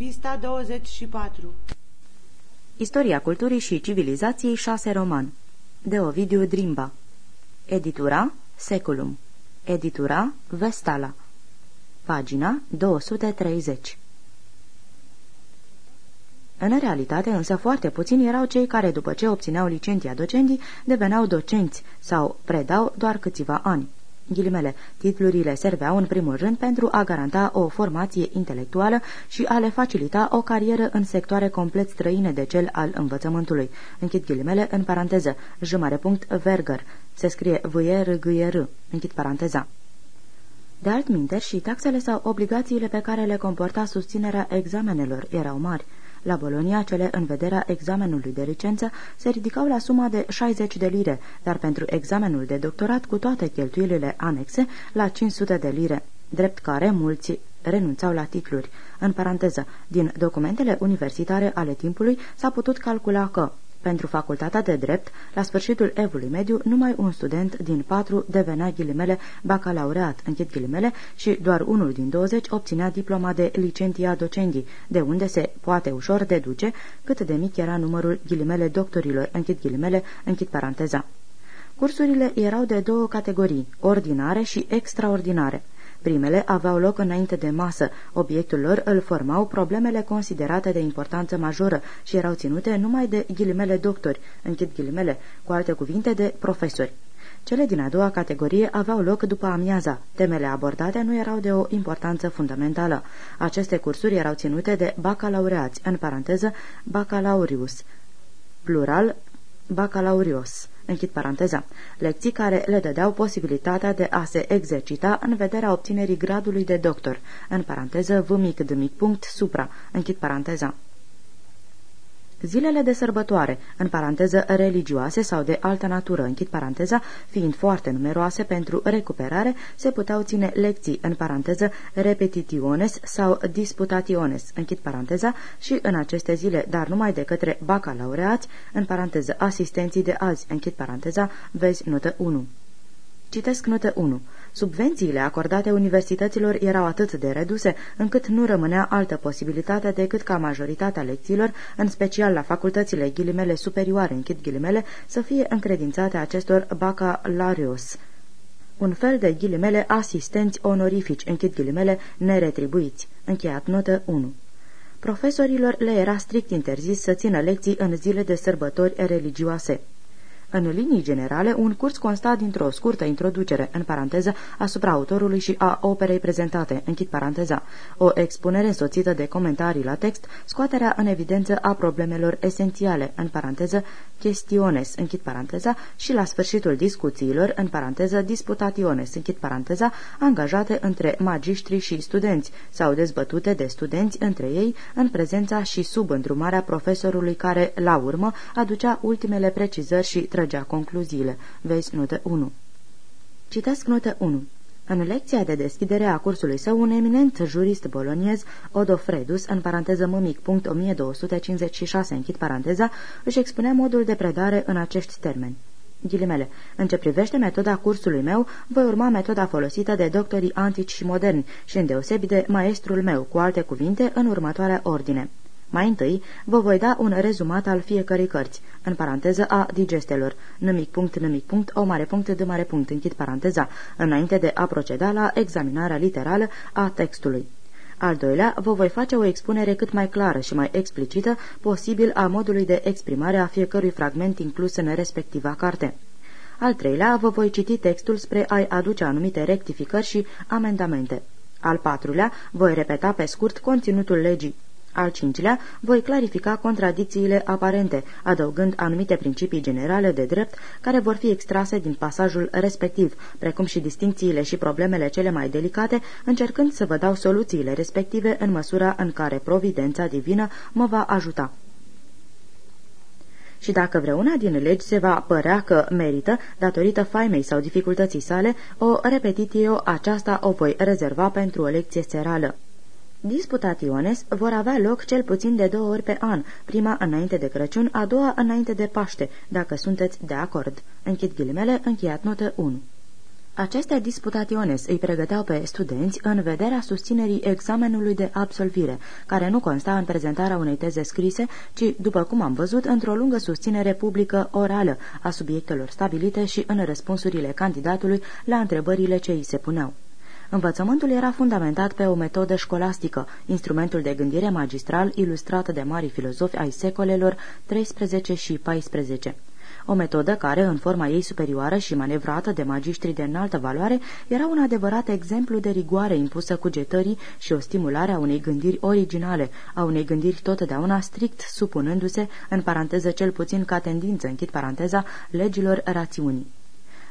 Pista 24 Istoria culturii și civilizației 6 roman. De Ovidiu Drimba. Editura Seculum. Editura Vestala. Pagina 230 În realitate, însă, foarte puțini erau cei care, după ce obțineau licenția docendii, deveneau docenți sau predau doar câțiva ani. Ghilimele, titlurile serveau în primul rând pentru a garanta o formație intelectuală și a le facilita o carieră în sectoare complet străine de cel al învățământului. Închid ghilimele în paranteză, jumare punct Verger, se scrie v r g r închid paranteza. De altminte, și taxele sau obligațiile pe care le comporta susținerea examenelor erau mari. La Bolonia, cele în vederea examenului de licență se ridicau la suma de 60 de lire, dar pentru examenul de doctorat cu toate cheltuielile anexe la 500 de lire, drept care mulți renunțau la titluri. În paranteză, din documentele universitare ale timpului s-a putut calcula că pentru facultatea de drept, la sfârșitul evului mediu, numai un student din patru devenea ghilimele bacalaureat, închid ghilimele, și doar unul din 20 obținea diploma de licentia docendii, de unde se poate ușor deduce cât de mic era numărul ghilimele doctorilor, închid ghilimele, închid paranteza. Cursurile erau de două categorii, ordinare și extraordinare. Primele aveau loc înainte de masă, obiectul lor îl formau problemele considerate de importanță majoră și erau ținute numai de ghilimele doctori, închid ghilimele, cu alte cuvinte de profesori. Cele din a doua categorie aveau loc după amiaza. Temele abordate nu erau de o importanță fundamentală. Aceste cursuri erau ținute de bacalaureați, în paranteză bacalaurius, plural bacalaurios închid paranteza, lecții care le dădeau posibilitatea de a se exercita în vederea obținerii gradului de doctor, în paranteză v mic d mic punct supra, închid paranteza. Zilele de sărbătoare, în paranteză religioase sau de altă natură, închid paranteza, fiind foarte numeroase pentru recuperare, se puteau ține lecții, în paranteză repetitiones sau disputationes, închid paranteza, și în aceste zile, dar numai de către bacalaureați, în paranteză asistenții de azi, închid paranteza, vezi notă 1. Citesc notă 1. Subvențiile acordate universităților erau atât de reduse, încât nu rămânea altă posibilitate decât ca majoritatea lecțiilor, în special la facultățile ghilimele superioare, închid ghilimele, să fie încredințate acestor bacalarios, un fel de ghilimele asistenți onorifici, închid ghilimele, neretribuiți. Încheiat notă 1. Profesorilor le era strict interzis să țină lecții în zile de sărbători religioase. În linii generale, un curs consta dintr-o scurtă introducere, în paranteză, asupra autorului și a operei prezentate, închid paranteza, o expunere însoțită de comentarii la text, scoaterea în evidență a problemelor esențiale, în paranteză, chestiones, închid paranteza, și la sfârșitul discuțiilor, în paranteză, disputationes, închid paranteza, angajate între magiștri și studenți, sau dezbătute de studenți între ei, în prezența și sub îndrumarea profesorului care, la urmă, aducea ultimele precizări și trăgea concluziile. Vezi notă 1. Citesc notă 1. În lecția de deschidere a cursului său, un eminent jurist boloniez, Odofredus, în paranteză mămic, punct 1256, închid paranteza, își expunea modul de predare în acești termeni. Ghilimele. În ce privește metoda cursului meu, voi urma metoda folosită de doctorii antici și moderni și îndeosebi de maestrul meu, cu alte cuvinte, în următoarea ordine. Mai întâi, vă voi da un rezumat al fiecărei cărți, în paranteză a digestelor, nimic punct, nimic punct, o mare punct, de mare punct, închid paranteza, înainte de a proceda la examinarea literală a textului. Al doilea, vă voi face o expunere cât mai clară și mai explicită posibil a modului de exprimare a fiecărui fragment inclus în respectiva carte. Al treilea, vă voi citi textul spre a-i aduce anumite rectificări și amendamente. Al patrulea, voi repeta pe scurt conținutul legii al cincilea, voi clarifica contradicțiile aparente, adăugând anumite principii generale de drept care vor fi extrase din pasajul respectiv, precum și distincțiile și problemele cele mai delicate, încercând să vă dau soluțiile respective în măsura în care providența divină mă va ajuta. Și dacă vreuna din legi se va părea că merită, datorită faimei sau dificultății sale, o repetiție aceasta o voi rezerva pentru o lecție serală. Disputationes vor avea loc cel puțin de două ori pe an, prima înainte de Crăciun, a doua înainte de Paște, dacă sunteți de acord. Închid ghilimele, încheiat notă 1. Aceste disputationes îi pregăteau pe studenți în vederea susținerii examenului de absolvire, care nu consta în prezentarea unei teze scrise, ci, după cum am văzut, într-o lungă susținere publică orală a subiectelor stabilite și în răspunsurile candidatului la întrebările ce îi se puneau. Învățământul era fundamentat pe o metodă școlastică, instrumentul de gândire magistral ilustrat de mari filozofi ai secolelor 13 și 14 o metodă care, în forma ei superioară și manevrată de magistri de înaltă valoare, era un adevărat exemplu de rigoare impusă cugetării și o stimulare a unei gândiri originale, a unei gândiri totdeauna strict supunându-se, în paranteză cel puțin ca tendință, închid paranteza, legilor rațiunii.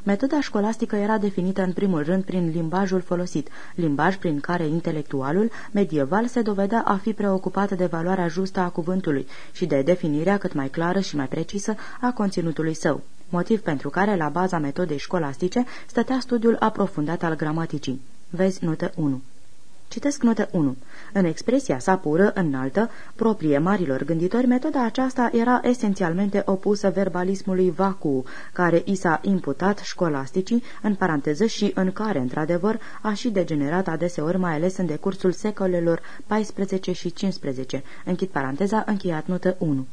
Metoda școlastică era definită în primul rând prin limbajul folosit, limbaj prin care intelectualul medieval se dovedea a fi preocupat de valoarea justă a cuvântului și de definirea cât mai clară și mai precisă a conținutului său motiv pentru care la baza metodei școlastice stătea studiul aprofundat al gramaticii. Vezi notă 1. Citesc notă 1. În expresia sa pură, înaltă, proprie marilor gânditori, metoda aceasta era esențialmente opusă verbalismului vacu, care i s-a imputat școlasticii, în paranteză și în care, într-adevăr, a și degenerat adeseori, mai ales în decursul secolelor 14 și 15. Închid paranteza, încheiat notă 1.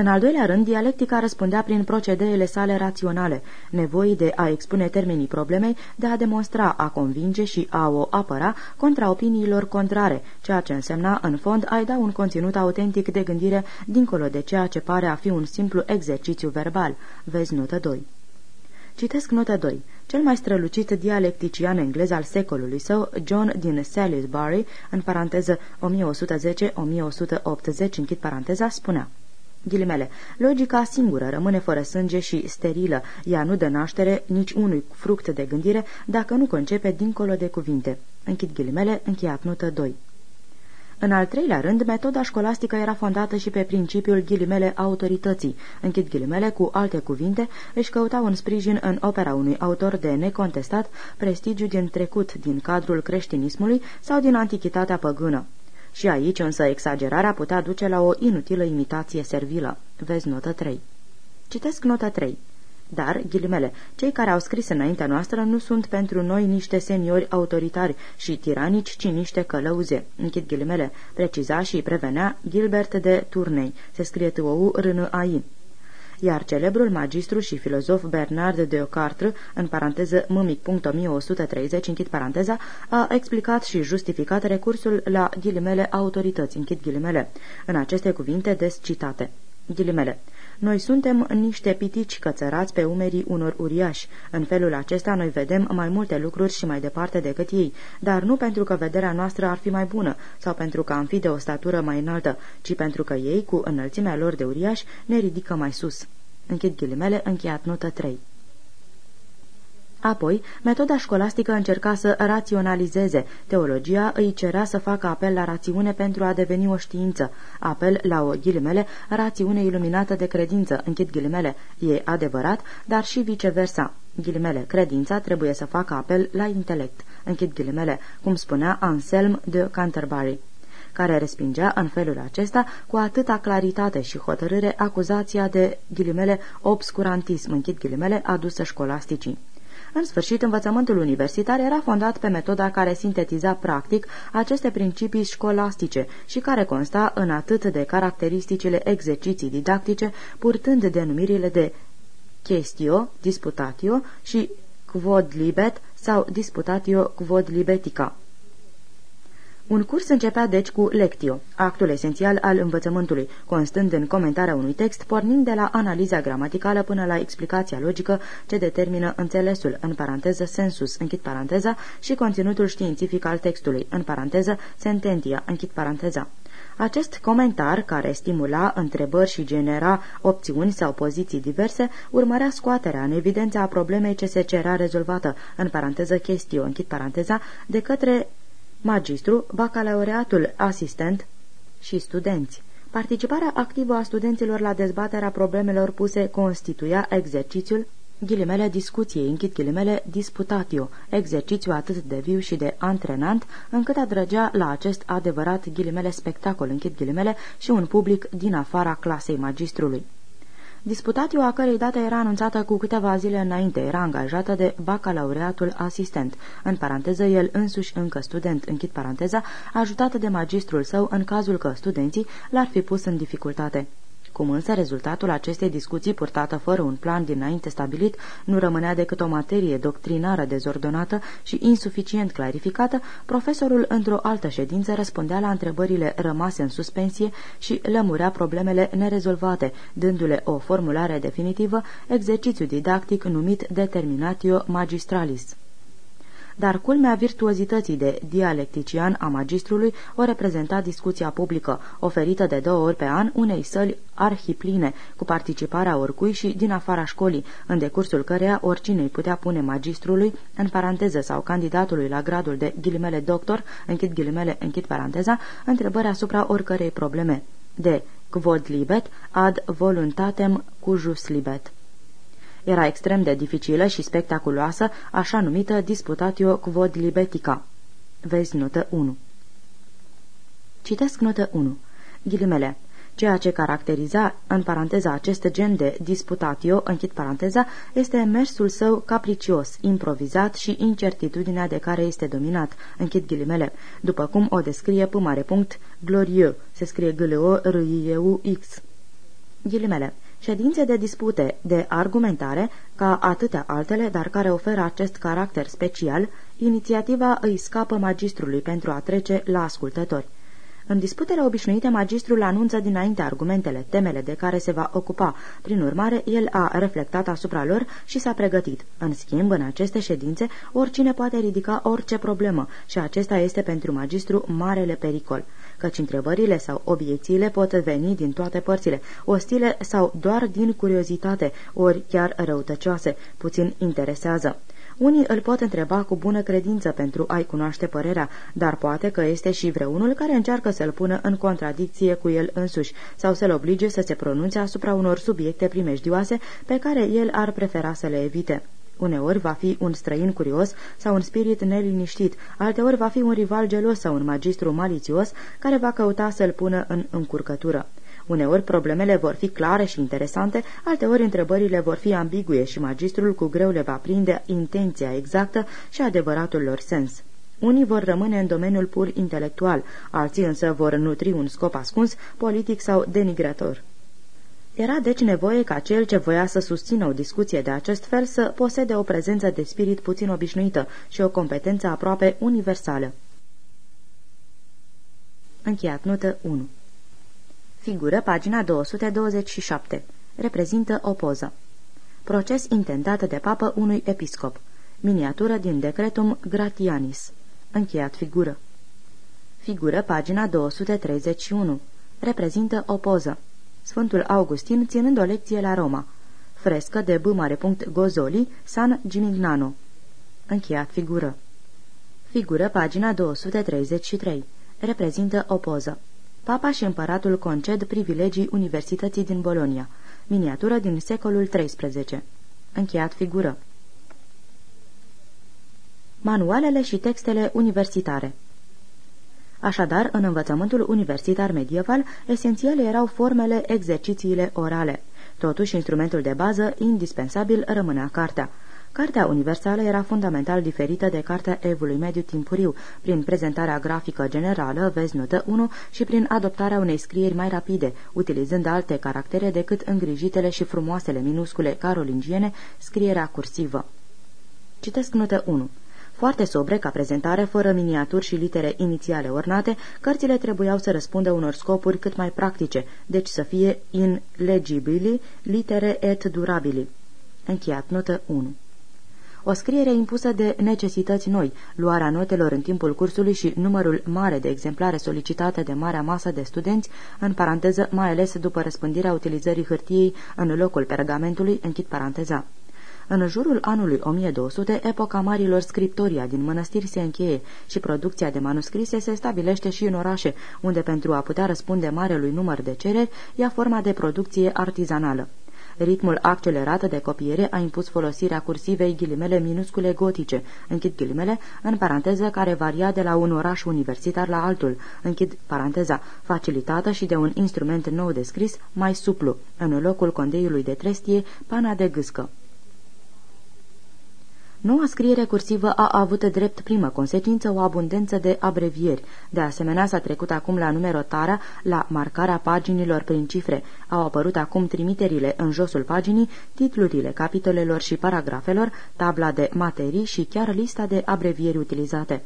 În al doilea rând, dialectica răspundea prin procedeele sale raționale, nevoii de a expune termenii problemei, de a demonstra, a convinge și a o apăra contra opiniilor contrare, ceea ce însemna, în fond, a-i da un conținut autentic de gândire dincolo de ceea ce pare a fi un simplu exercițiu verbal. Vezi notă 2. Citesc notă 2. Cel mai strălucit dialectician englez al secolului său, John din Salisbury, în paranteză 1110-1180, închid paranteza, spunea Ghilimele, logica singură rămâne fără sânge și sterilă, ea nu dă naștere nici unui fruct de gândire dacă nu concepe dincolo de cuvinte. Închid ghilimele, încheiat notă 2. În al treilea rând, metoda școlastică era fondată și pe principiul ghilimele autorității. Închid ghilimele, cu alte cuvinte, își căutau un sprijin în opera unui autor de necontestat prestigiu din trecut, din cadrul creștinismului sau din antichitatea păgână. Și aici însă exagerarea putea duce la o inutilă imitație servilă. Vezi notă 3. Citesc notă 3. Dar, ghilimele, cei care au scris înaintea noastră nu sunt pentru noi niște seniori autoritari și tiranici, ci niște călăuze. Închid ghilimele, preciza și prevenea Gilbert de Turnei. Se scrie t o u r n a i iar celebrul magistru și filozof Bernard de Ocartre, în paranteză mâmic.1130, închid paranteza, a explicat și justificat recursul la ghilimele autorități, închid ghilimele, în aceste cuvinte descitate. Ghilimele. Noi suntem niște pitici cățărați pe umerii unor uriași. În felul acesta noi vedem mai multe lucruri și mai departe decât ei, dar nu pentru că vederea noastră ar fi mai bună sau pentru că am fi de o statură mai înaltă, ci pentru că ei, cu înălțimea lor de uriași, ne ridică mai sus. Închid ghilimele, încheiat notă 3. Apoi, metoda școlastică încerca să raționalizeze. Teologia îi cerea să facă apel la rațiune pentru a deveni o știință. Apel la o ghilimele, rațiune iluminată de credință. Închid ghilimele. E adevărat, dar și viceversa. Ghilimele, credința trebuie să facă apel la intelect. Închid ghilimele, cum spunea Anselm de Canterbury care respingea în felul acesta cu atâta claritate și hotărâre acuzația de ghilimele obscurantism, închid ghilimele, adusă școlasticii. În sfârșit, învățământul universitar era fondat pe metoda care sintetiza practic aceste principii școlastice și care consta în atât de caracteristicile exerciții didactice, purtând denumirile de chestio, disputatio și quod libet sau disputatio quod libetica. Un curs începea deci cu lectio, actul esențial al învățământului, constând în comentarea unui text, pornind de la analiza gramaticală până la explicația logică ce determină înțelesul, în paranteză sensus, închid paranteza, și conținutul științific al textului, în paranteză sententia, închid paranteza. Acest comentar, care stimula întrebări și genera opțiuni sau poziții diverse, urmărea scoaterea în evidență a problemei ce se cerea rezolvată, în paranteză chestio, închid paranteza, de către magistru, bacalaureatul, asistent și studenți. Participarea activă a studenților la dezbaterea problemelor puse constituia exercițiul ghilimele discuției, închid ghilimele disputatio, exercițiu atât de viu și de antrenant, încât adrăgea la acest adevărat ghilimele spectacol, închid ghilimele, și un public din afara clasei magistrului. Disputatiu a cărei dată era anunțată cu câteva zile înainte, era angajată de bacalaureatul asistent, în paranteză el însuși încă student, închid paranteza, ajutată de magistrul său în cazul că studenții l-ar fi pus în dificultate. Cum însă rezultatul acestei discuții purtată fără un plan dinainte stabilit nu rămânea decât o materie doctrinară dezordonată și insuficient clarificată, profesorul într-o altă ședință răspundea la întrebările rămase în suspensie și lămurea problemele nerezolvate, dându-le o formulare definitivă, exercițiu didactic numit Determinatio Magistralis dar culmea virtuozității de dialectician a magistrului o reprezenta discuția publică, oferită de două ori pe an unei săli arhipline, cu participarea oricui și din afara școlii, în decursul căreia oricine îi putea pune magistrului, în paranteză sau candidatului la gradul de ghilimele doctor, închid ghilimele, închid paranteza, întrebări asupra oricărei probleme. De quod libet ad voluntatem cujus libet. Era extrem de dificilă și spectaculoasă, așa numită disputatio quod libetica. Vezi notă 1. Citesc notă 1. Ghilimele. Ceea ce caracteriza, în paranteza, acest gen de disputatio, închid paranteza, este mersul său capricios, improvizat și incertitudinea de care este dominat, închid ghilimele, după cum o descrie p mare punct glorieux, se scrie g l o r i u x Ghilimele ședințe de dispute, de argumentare, ca atâtea altele, dar care oferă acest caracter special, inițiativa îi scapă magistrului pentru a trece la ascultători. În disputele obișnuite, magistrul anunță dinainte argumentele, temele de care se va ocupa. Prin urmare, el a reflectat asupra lor și s-a pregătit. În schimb, în aceste ședințe, oricine poate ridica orice problemă și acesta este pentru magistru marele pericol căci întrebările sau obiecțiile pot veni din toate părțile, ostile sau doar din curiozitate, ori chiar răutăcioase, puțin interesează. Unii îl pot întreba cu bună credință pentru a-i cunoaște părerea, dar poate că este și vreunul care încearcă să-l pună în contradicție cu el însuși sau să-l oblige să se pronunțe asupra unor subiecte primejdioase pe care el ar prefera să le evite. Uneori va fi un străin curios sau un spirit neliniștit, alteori va fi un rival gelos sau un magistru malițios care va căuta să-l pună în încurcătură. Uneori problemele vor fi clare și interesante, alteori întrebările vor fi ambigue și magistrul cu greu le va prinde intenția exactă și adevăratul lor sens. Unii vor rămâne în domeniul pur intelectual, alții însă vor nutri un scop ascuns, politic sau denigrator. Era deci nevoie ca cel ce voia să susțină o discuție de acest fel să posede o prezență de spirit puțin obișnuită și o competență aproape universală. Încheiat notă 1 Figură pagina 227. Reprezintă o poză. Proces intentat de papă unui episcop. Miniatură din Decretum Gratianis. Încheiat figură. Figură pagina 231. Reprezintă o poză. Sfântul Augustin ținând o lecție la Roma. Frescă de B. Gozoli, San Gimignano. Încheiat figură. Figură pagina 233. Reprezintă o poză. Papa și împăratul conced privilegii Universității din Bolonia. Miniatură din secolul XIII. Încheiat figură. Manualele și textele universitare Așadar, în învățământul universitar medieval, esențiale erau formele, exercițiile orale. Totuși, instrumentul de bază, indispensabil, rămânea cartea. Cartea universală era fundamental diferită de cartea evului mediu timpuriu, prin prezentarea grafică generală, vezi notă 1, și prin adoptarea unei scrieri mai rapide, utilizând alte caractere decât îngrijitele și frumoasele minuscule carolingiene, scrierea cursivă. Citesc notă 1. Foarte sobre ca prezentare, fără miniaturi și litere inițiale ornate, cărțile trebuiau să răspundă unor scopuri cât mai practice, deci să fie inlegibili, litere et durabili. Încheiat notă 1 o scriere impusă de necesități noi, luarea notelor în timpul cursului și numărul mare de exemplare solicitate de marea masă de studenți, în paranteză mai ales după răspândirea utilizării hârtiei în locul pergamentului, închid paranteza. În jurul anului 1200, epoca marilor scriptoria din mănăstiri se încheie și producția de manuscrise se stabilește și în orașe, unde pentru a putea răspunde marelui număr de cereri, ia forma de producție artizanală. Ritmul accelerat de copiere a impus folosirea cursivei ghilimele minuscule gotice, închid ghilimele, în paranteză care varia de la un oraș universitar la altul, închid paranteza, facilitată și de un instrument nou descris, mai suplu, în locul condeiului de trestie, pana de gâscă. Noua scriere cursivă a avut drept primă consecință o abundență de abrevieri. De asemenea, s-a trecut acum la numerotarea, la marcarea paginilor prin cifre. Au apărut acum trimiterile în josul paginii, titlurile capitolelor și paragrafelor, tabla de materii și chiar lista de abrevieri utilizate.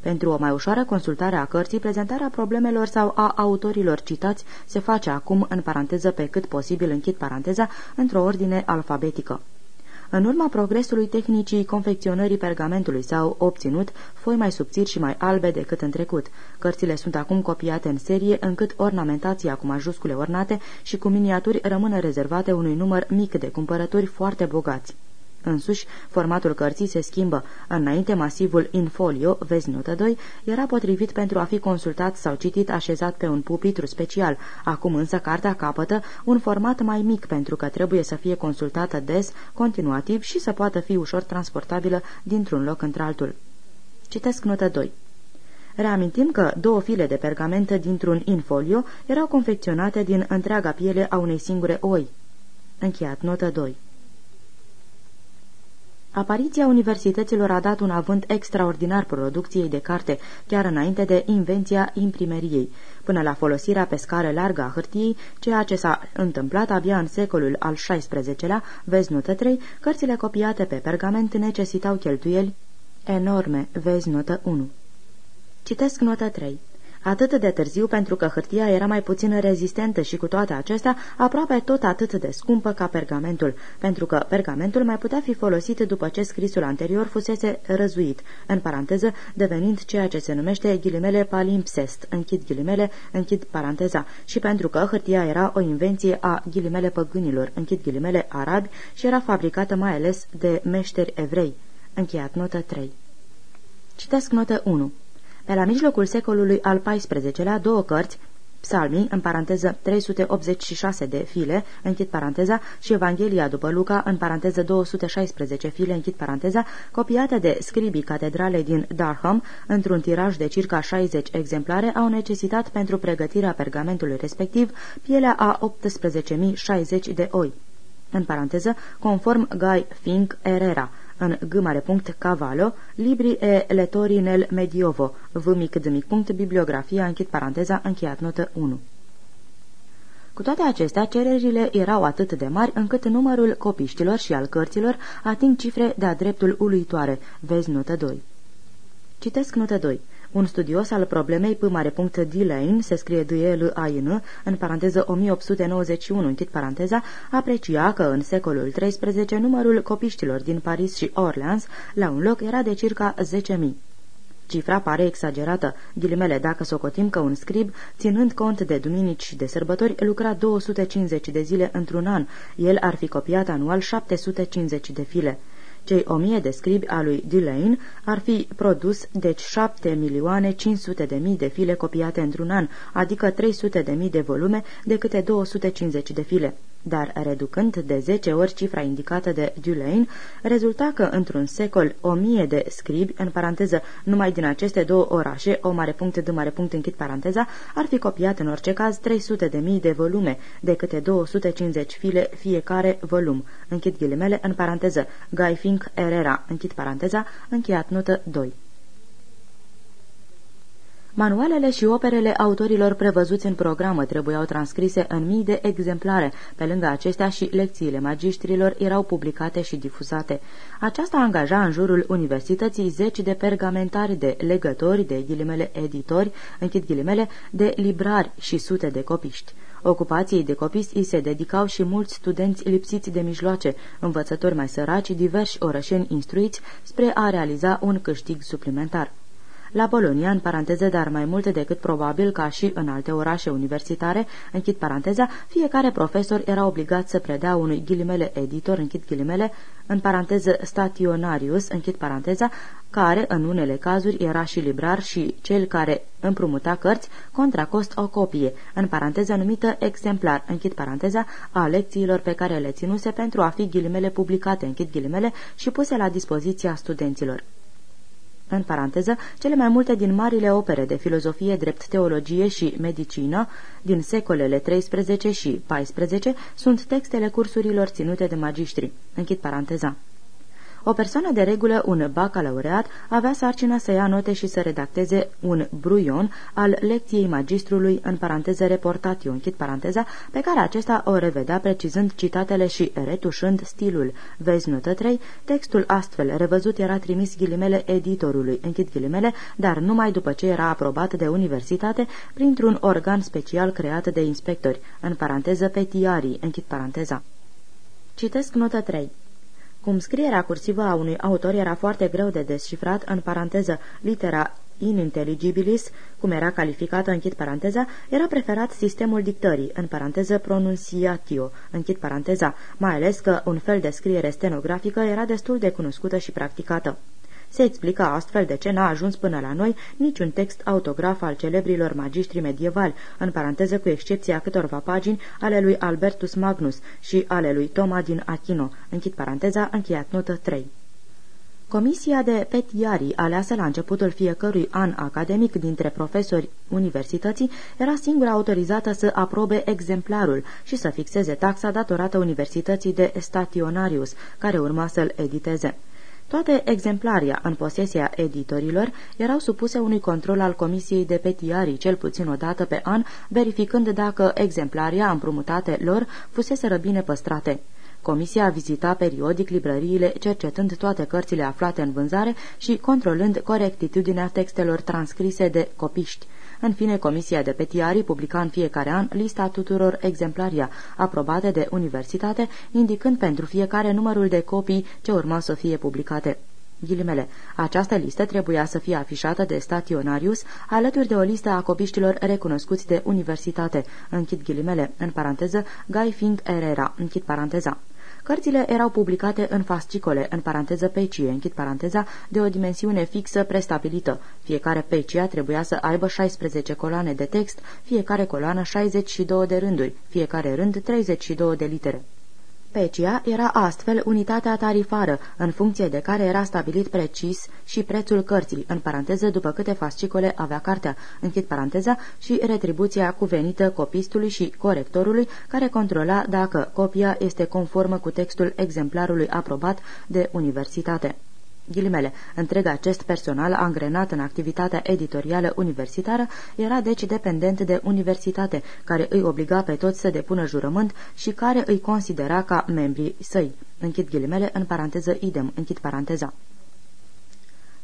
Pentru o mai ușoară consultare a cărții, prezentarea problemelor sau a autorilor citați se face acum, în paranteză pe cât posibil închid paranteza, într-o ordine alfabetică. În urma progresului tehnicii confecționării pergamentului s-au obținut foi mai subțiri și mai albe decât în trecut. Cărțile sunt acum copiate în serie, încât ornamentația cu majuscule ornate și cu miniaturi rămână rezervate unui număr mic de cumpărături foarte bogați. Însuși, formatul cărții se schimbă. Înainte, masivul in folio, vezi notă 2, era potrivit pentru a fi consultat sau citit așezat pe un pupitru special. Acum însă cartea capătă un format mai mic pentru că trebuie să fie consultată des, continuativ și să poată fi ușor transportabilă dintr-un loc într-altul. Citesc notă 2. Reamintim că două file de pergament dintr-un infolio erau confecționate din întreaga piele a unei singure oi. Încheiat notă 2. Apariția universităților a dat un avânt extraordinar producției de carte, chiar înainte de invenția imprimeriei, până la folosirea pe scară largă a hârtiei, ceea ce s-a întâmplat abia în secolul al XVI-lea, vezi notă 3, cărțile copiate pe pergament necesitau cheltuieli enorme, vezi notă 1. Citesc notă 3 atât de târziu pentru că hârtia era mai puțin rezistentă și cu toate acestea aproape tot atât de scumpă ca pergamentul, pentru că pergamentul mai putea fi folosit după ce scrisul anterior fusese răzuit, în paranteză devenind ceea ce se numește ghilimele palimpsest, închid ghilimele, închid paranteza, și pentru că hârtia era o invenție a ghilimele păgânilor, închid ghilimele arabi și era fabricată mai ales de meșteri evrei. Încheiat notă 3. Citesc notă 1. Pe la mijlocul secolului al XIV-lea, două cărți, Psalmii, în paranteză 386 de file, închid paranteza, și Evanghelia după Luca, în paranteză 216 file, închid paranteza, copiate de scribii catedralei din Durham, într-un tiraj de circa 60 exemplare, au necesitat pentru pregătirea pergamentului respectiv pielea a 18.060 de oi. În paranteză, conform Guy Fink Herrera, în punct Cavallo, libri e letori nel Mediovo, v mic d mic punct bibliografia, închid paranteza, încheiat notă 1. Cu toate acestea, cererile erau atât de mari încât numărul copiștilor și al cărților ating cifre de-a dreptul uluitoare. Vezi notă 2. Citesc notă 2. Un studios al problemei P. Delane, se scrie d l a n în paranteză 1891, închid paranteza, aprecia că în secolul XIII numărul copiștilor din Paris și Orleans la un loc era de circa 10.000. Cifra pare exagerată, ghilimele dacă socotim că un scrib, ținând cont de duminici și de sărbători, lucra 250 de zile într-un an. El ar fi copiat anual 750 de file. Cei o mie de scribi a lui Delane ar fi produs deci 7 milioane 500 de mii de file copiate într-un an, adică 300 de mii de volume de câte 250 de file dar reducând de 10 ori cifra indicată de Dulain, rezulta că într-un secol o mie de scribi, în paranteză numai din aceste două orașe, o mare punct de mare punct închid paranteza, ar fi copiat în orice caz 300 de mii de volume, de câte 250 file fiecare volum. Închid ghilimele în paranteză, Guy Fink Herrera, închid paranteza, încheiat notă 2. Manualele și operele autorilor prevăzuți în programă trebuiau transcrise în mii de exemplare, pe lângă acestea și lecțiile magistrilor erau publicate și difuzate. Aceasta angaja în jurul universității zeci de pergamentari, de legători, de ghilimele editori, închid ghilimele, de librari și sute de copiști. Ocupației de copii îi se dedicau și mulți studenți lipsiți de mijloace, învățători mai săraci, diversi orășeni instruiți spre a realiza un câștig suplimentar. La Bolonia, în paranteză, dar mai multe decât probabil ca și în alte orașe universitare, închid paranteza, fiecare profesor era obligat să predea unui ghilimele editor, închid ghilimele, în paranteză stationarius, închid paranteza, care, în unele cazuri, era și librar și cel care împrumuta cărți contra cost o copie, în paranteză numită exemplar, închid paranteza, a lecțiilor pe care le ținuse pentru a fi ghilimele publicate, închid ghilimele, și puse la dispoziția studenților. În paranteză, cele mai multe din marile opere de filozofie, drept teologie și medicină din secolele 13 și 14 sunt textele cursurilor ținute de magistri. Închid paranteza. O persoană de regulă, un bacalaureat, avea sarcina să ia note și să redacteze un bruion al lecției magistrului, în paranteză reportatio, închid paranteza, pe care acesta o revedea precizând citatele și retușând stilul. Vezi notă 3, textul astfel revăzut era trimis ghilimele editorului, închid ghilimele, dar numai după ce era aprobat de universitate printr-un organ special creat de inspectori, în paranteză petiarii, închid paranteza. Citesc notă 3. Cum scrierea cursivă a unui autor era foarte greu de descifrat, în paranteză, litera inintelligibilis, cum era calificată, închid paranteza, era preferat sistemul dictării, în paranteză pronunciatio, închid paranteza, mai ales că un fel de scriere stenografică era destul de cunoscută și practicată. Se explică astfel de ce n-a ajuns până la noi niciun text autograf al celebrilor magistri medievali, în paranteză cu excepția câtorva pagini ale lui Albertus Magnus și ale lui Toma din Achino, închid paranteza, încheiat notă 3. Comisia de petiarii, aleasă la începutul fiecărui an academic dintre profesori universității, era singura autorizată să aprobe exemplarul și să fixeze taxa datorată Universității de Stationarius, care urma să-l editeze. Toate exemplaria în posesia editorilor erau supuse unui control al Comisiei de Petiarii, cel puțin o dată pe an, verificând dacă exemplaria împrumutate lor fusese bine păstrate. Comisia vizita periodic librăriile, cercetând toate cărțile aflate în vânzare și controlând corectitudinea textelor transcrise de copiști. În fine, Comisia de Petiarii publica în fiecare an lista tuturor exemplaria aprobate de universitate, indicând pentru fiecare numărul de copii ce urma să fie publicate. Ghilimele. Această listă trebuia să fie afișată de staționarius alături de o listă a copiștilor recunoscuți de universitate. Închid ghilimele, în paranteză, Guy Fink Herrera, închid paranteza. Cărțile erau publicate în fascicole, în paranteză pecie, închid paranteza, de o dimensiune fixă prestabilită. Fiecare pecia trebuia să aibă 16 coloane de text, fiecare coloană 62 de rânduri, fiecare rând 32 de litere. Specia era astfel unitatea tarifară, în funcție de care era stabilit precis și prețul cărții, în paranteză după câte fascicole avea cartea, închid paranteza, și retribuția cuvenită copistului și corectorului, care controla dacă copia este conformă cu textul exemplarului aprobat de universitate. Ghilimele, întreg acest personal angrenat în activitatea editorială universitară era deci dependent de universitate, care îi obliga pe toți să depună jurământ și care îi considera ca membrii săi. Închid ghilimele, în paranteză idem, închid paranteza.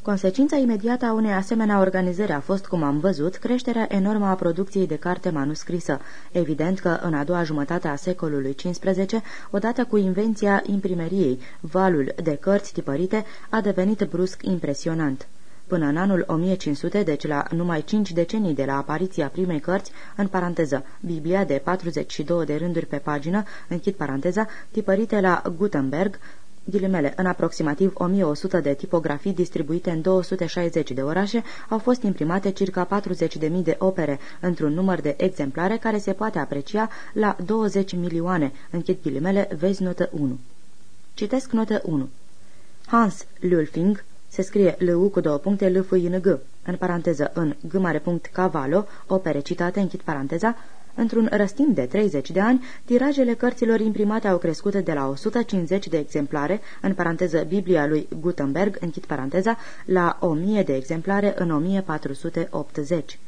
Consecința imediată a unei asemenea organizări a fost, cum am văzut, creșterea enormă a producției de carte manuscrisă. Evident că în a doua jumătate a secolului XV, odată cu invenția imprimeriei, valul de cărți tipărite a devenit brusc impresionant. Până în anul 1500, deci la numai cinci decenii de la apariția primei cărți, în paranteză, Biblia de 42 de rânduri pe pagină, închid paranteza, tipărite la Gutenberg, Ghilimele, în aproximativ 1100 de tipografii distribuite în 260 de orașe, au fost imprimate circa 40.000 de opere, într-un număr de exemplare care se poate aprecia la 20 milioane. Închid ghilimele, vezi notă 1. Citesc notă 1. Hans Lulfing, se scrie L-U cu două puncte L F I N G, în paranteză în G mare punct Cavallo, opere citate, închid paranteza, Într-un răstim de 30 de ani, tirajele cărților imprimate au crescut de la 150 de exemplare, în paranteză Biblia lui Gutenberg, închid paranteza, la 1000 de exemplare în 1480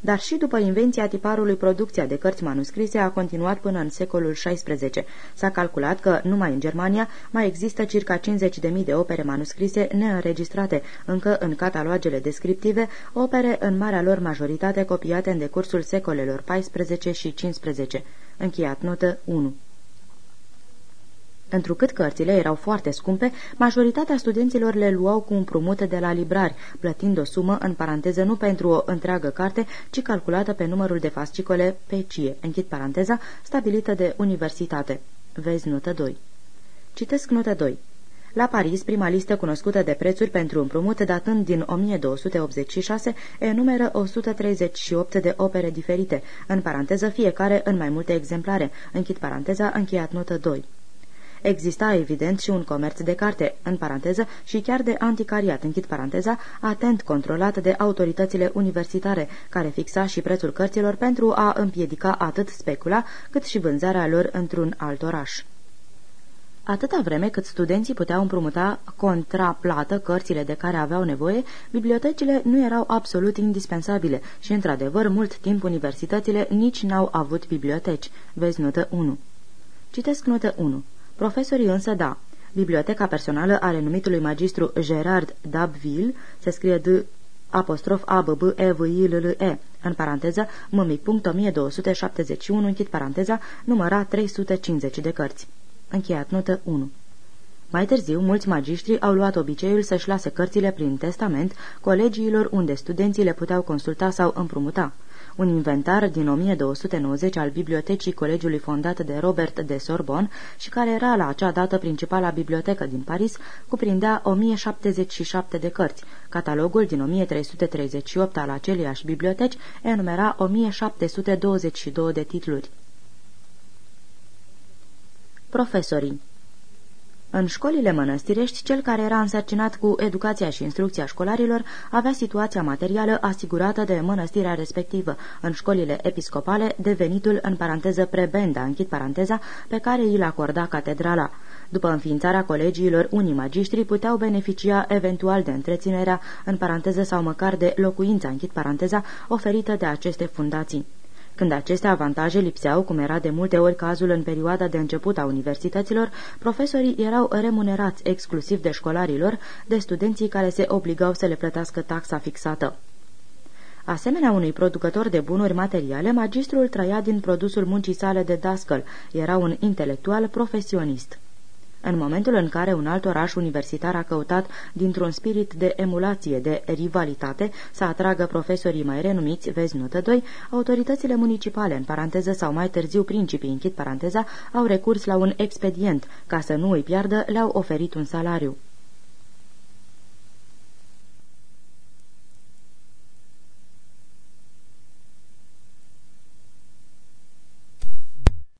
dar și după invenția tiparului producția de cărți manuscrise a continuat până în secolul XVI. S-a calculat că numai în Germania mai există circa 50.000 de opere manuscrise neînregistrate, încă în catalogele descriptive, opere în marea lor majoritate copiate în decursul secolelor XIV și XV. Încheiat notă 1 Întrucât cărțile erau foarte scumpe, majoritatea studenților le luau cu împrumute de la librari, plătind o sumă, în paranteză, nu pentru o întreagă carte, ci calculată pe numărul de fascicole cie, închid paranteza, stabilită de universitate. Vezi notă 2. Citesc notă 2. La Paris, prima listă cunoscută de prețuri pentru împrumut, datând din 1286, enumeră 138 de opere diferite, în paranteză fiecare în mai multe exemplare, închid paranteza, încheiat notă 2. Exista evident și un comerț de carte, în paranteză, și chiar de anticariat, închid paranteza, atent controlat de autoritățile universitare, care fixa și prețul cărților pentru a împiedica atât specula, cât și vânzarea lor într-un alt oraș. Atâta vreme cât studenții puteau împrumuta contraplată cărțile de care aveau nevoie, bibliotecile nu erau absolut indispensabile și, într-adevăr, mult timp universitățile nici n-au avut biblioteci. Vezi notă 1. Citesc notă 1. Profesorii însă da. Biblioteca personală a renumitului magistru Gerard Dabville se scrie de apostrof a b b e v i l l e în paranteză m.1271 închid paranteza număra 350 de cărți. Încheiat notă 1 mai târziu, mulți magiștri au luat obiceiul să-și lase cărțile prin testament colegiilor unde studenții le puteau consulta sau împrumuta un inventar din 1290 al bibliotecii colegiului fondat de Robert de Sorbonne și care era la acea dată principala bibliotecă din Paris, cuprindea 1077 de cărți. Catalogul din 1338 al aceleiași biblioteci enumera 1722 de titluri. Profesorii în școlile mănăstirești, cel care era însărcinat cu educația și instrucția școlarilor avea situația materială asigurată de mănăstirea respectivă, în școlile episcopale devenitul în paranteză prebenda, închid paranteza, pe care îl acorda catedrala. După înființarea colegiilor, unii magistri puteau beneficia eventual de întreținerea, în paranteză sau măcar de locuința, închid paranteza, oferită de aceste fundații. Când aceste avantaje lipseau, cum era de multe ori cazul în perioada de început a universităților, profesorii erau remunerați exclusiv de școlarilor, de studenții care se obligau să le plătească taxa fixată. Asemenea unui producător de bunuri materiale, magistrul trăia din produsul muncii sale de dascăl, era un intelectual profesionist. În momentul în care un alt oraș universitar a căutat, dintr-un spirit de emulație, de rivalitate, să atragă profesorii mai renumiți, vezi notă 2, autoritățile municipale, în paranteză sau mai târziu principii, închid paranteza, au recurs la un expedient, ca să nu îi piardă, le-au oferit un salariu.